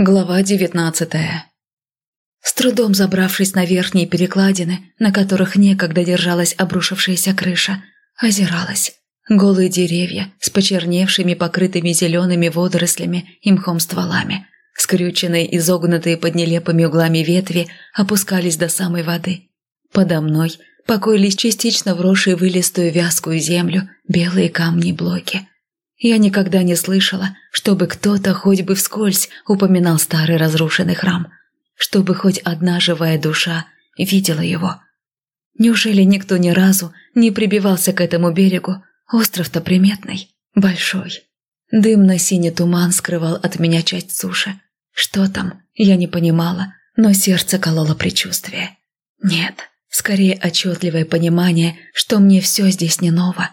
Глава девятнадцатая С трудом забравшись на верхние перекладины, на которых некогда держалась обрушившаяся крыша, озиралась. Голые деревья с почерневшими, покрытыми зелеными водорослями и мхом стволами, скрюченные, изогнутые под нелепыми углами ветви, опускались до самой воды. Подо мной покоились частично вросшие в илистую вязкую землю белые камни и блоки – я никогда не слышала, чтобы кто-то хоть бы вскользь упоминал старый разрушенный храм, чтобы хоть одна живая душа видела его. Неужели никто ни разу не прибивался к этому берегу? Остров-то приметный, большой. Дымно-синий туман скрывал от меня часть суши. Что там, я не понимала, но сердце кололо предчувствие. Нет, скорее отчетливое понимание, что мне все здесь не ново.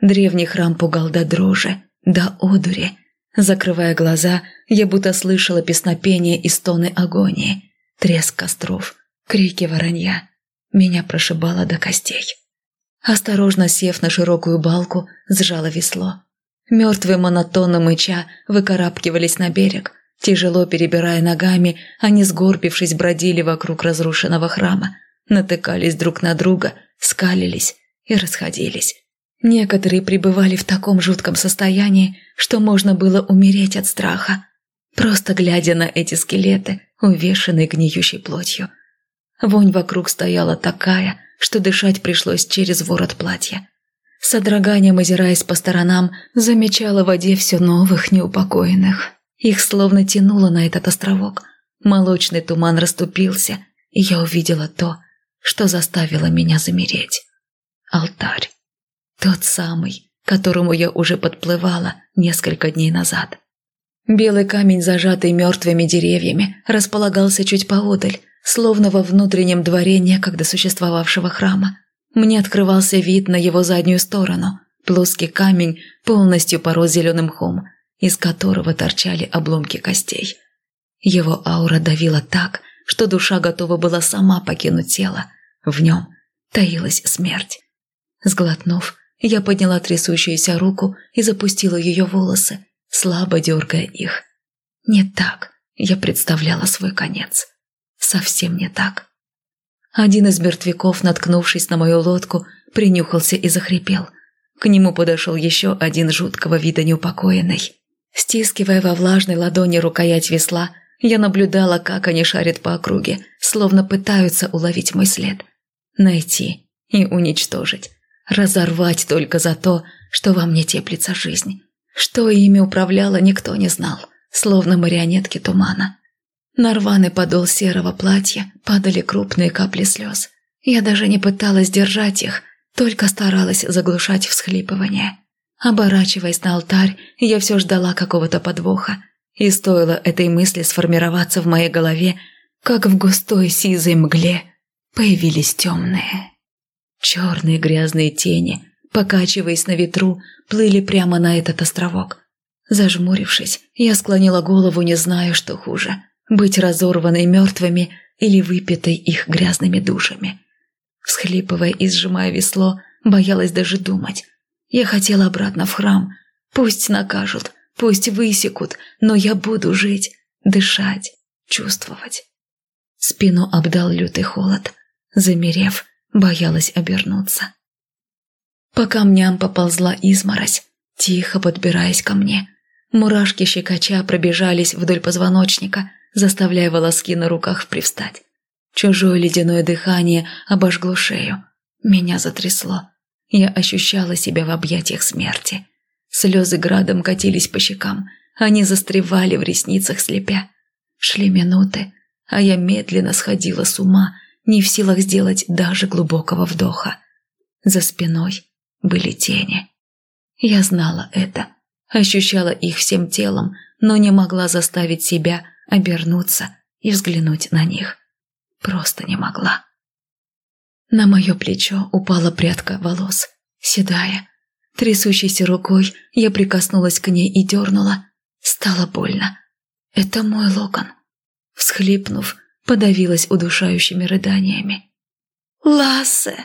Древний храм пугал до дрожи, до одури. Закрывая глаза, я будто слышала песнопение и стоны агонии, треск костров, крики воронья. Меня прошибало до костей. Осторожно сев на широкую балку, сжала весло. Мертвые монотонно мыча выкарабкивались на берег. Тяжело перебирая ногами, они, сгорбившись, бродили вокруг разрушенного храма, натыкались друг на друга, скалились и расходились. Некоторые пребывали в таком жутком состоянии, что можно было умереть от страха, просто глядя на эти скелеты, увешанные гниющей плотью. Вонь вокруг стояла такая, что дышать пришлось через ворот платья. С содроганием озираясь по сторонам, замечала в воде все новых неупокоенных. Их словно тянуло на этот островок. Молочный туман расступился, и я увидела то, что заставило меня замереть. Алтарь. Тот самый, к которому я уже подплывала несколько дней назад. Белый камень, зажатый мертвыми деревьями, располагался чуть поодаль, словно во внутреннем дворе некогда существовавшего храма. Мне открывался вид на его заднюю сторону. Плоский камень полностью порос зеленым мхом, из которого торчали обломки костей. Его аура давила так, что душа готова была сама покинуть тело. В нем таилась смерть. Сглотнув, я подняла трясущуюся руку и запустила ее волосы, слабо дергая их. Не так я представляла свой конец. Совсем не так. Один из мертвяков, наткнувшись на мою лодку, принюхался и захрипел. К нему подошел еще один жуткого вида неупокоенный. Стискивая во влажной ладони рукоять весла, я наблюдала, как они шарят по округе, словно пытаются уловить мой след. Найти и уничтожить разорвать только за то, что во мне теплится жизнь. Что ими управляло, никто не знал, словно марионетки тумана. На рваный подол серого платья падали крупные капли слез. Я даже не пыталась держать их, только старалась заглушать всхлипывание. Оборачиваясь на алтарь, я все ждала какого-то подвоха. И стоило этой мысли сформироваться в моей голове, как в густой сизой мгле появились темные. Черные грязные тени, покачиваясь на ветру, плыли прямо на этот островок. Зажмурившись, я склонила голову, не зная, что хуже – быть разорванной мертвыми или выпитой их грязными душами. Всхлипывая и сжимая весло, боялась даже думать. Я хотела обратно в храм. Пусть накажут, пусть высекут, но я буду жить, дышать, чувствовать. Спину обдал лютый холод. Замерев, боялась обернуться. По камням поползла изморозь, тихо подбираясь ко мне. Мурашки щекоча пробежались вдоль позвоночника, заставляя волоски на руках привстать. Чужое ледяное дыхание обожгло шею. Меня затрясло. Я ощущала себя в объятиях смерти. Слезы градом катились по щекам, они застревали в ресницах слепя. Шли минуты, а я медленно сходила с ума, не в силах сделать даже глубокого вдоха. За спиной были тени. Я знала это, ощущала их всем телом, но не могла заставить себя обернуться и взглянуть на них. Просто не могла. На мое плечо упала прядка волос, седая. Трясущейся рукой я прикоснулась к ней и дернула. Стало больно. Это мой локон. Всхлипнув, подавилась удушающими рыданиями. «Лассе!»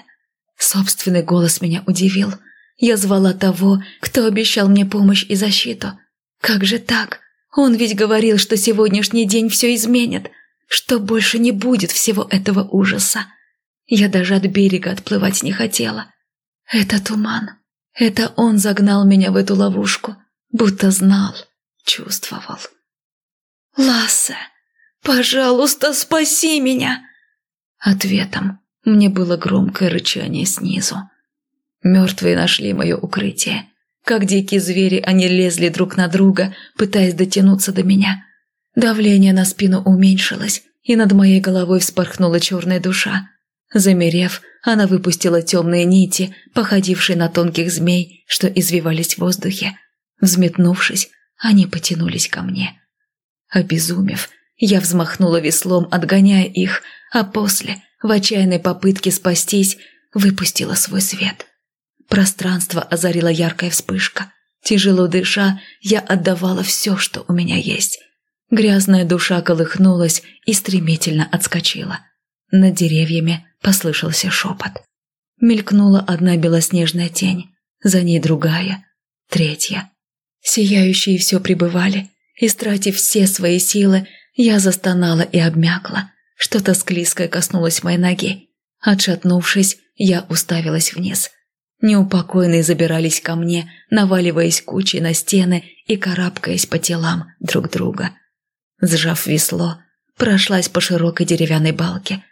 Собственный голос меня удивил. Я звала того, кто обещал мне помощь и защиту. Как же так? Он ведь говорил, что сегодняшний день все изменит, что больше не будет всего этого ужаса. Я даже от берега отплывать не хотела. Это туман. Это он загнал меня в эту ловушку, будто знал, чувствовал. «Лассе, пожалуйста, спаси меня!» Ответом мне было громкое рычание снизу. Мертвые нашли мое укрытие. Как дикие звери они лезли друг на друга, пытаясь дотянуться до меня. Давление на спину уменьшилось, и над моей головой вспорхнула черная душа. Замерев, она выпустила темные нити, походившие на тонких змей, что извивались в воздухе. Взметнувшись, они потянулись ко мне. Обезумев, я взмахнула веслом, отгоняя их, а после, в отчаянной попытке спастись, выпустила свой свет. Пространство озарила яркая вспышка. Тяжело дыша, я отдавала все, что у меня есть. Грязная душа колыхнулась и стремительно отскочила. Над деревьями послышался шепот. Мелькнула одна белоснежная тень, за ней другая, третья. Сияющие все пребывали, Истратив все свои силы, я застонала и обмякла. Что-то склизкое коснулось моей ноги. Отшатнувшись, я уставилась вниз. Неупокойные забирались ко мне, наваливаясь кучей на стены и карабкаясь по телам друг друга. Сжав весло, прошлась по широкой деревянной балке.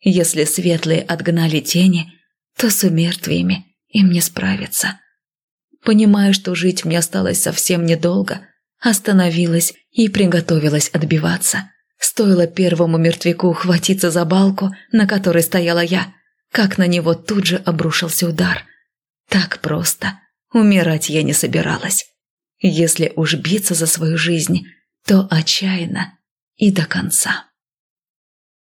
Если светлые отгнали тени, то с умертвиями им не справиться. Понимая, что жить мне осталось совсем недолго, остановилась и приготовилась отбиваться. Стоило первому мертвяку ухватиться за балку, на которой стояла я, как на него тут же обрушился удар. Так просто. Умирать я не собиралась. Если уж биться за свою жизнь, то отчаянно и до конца.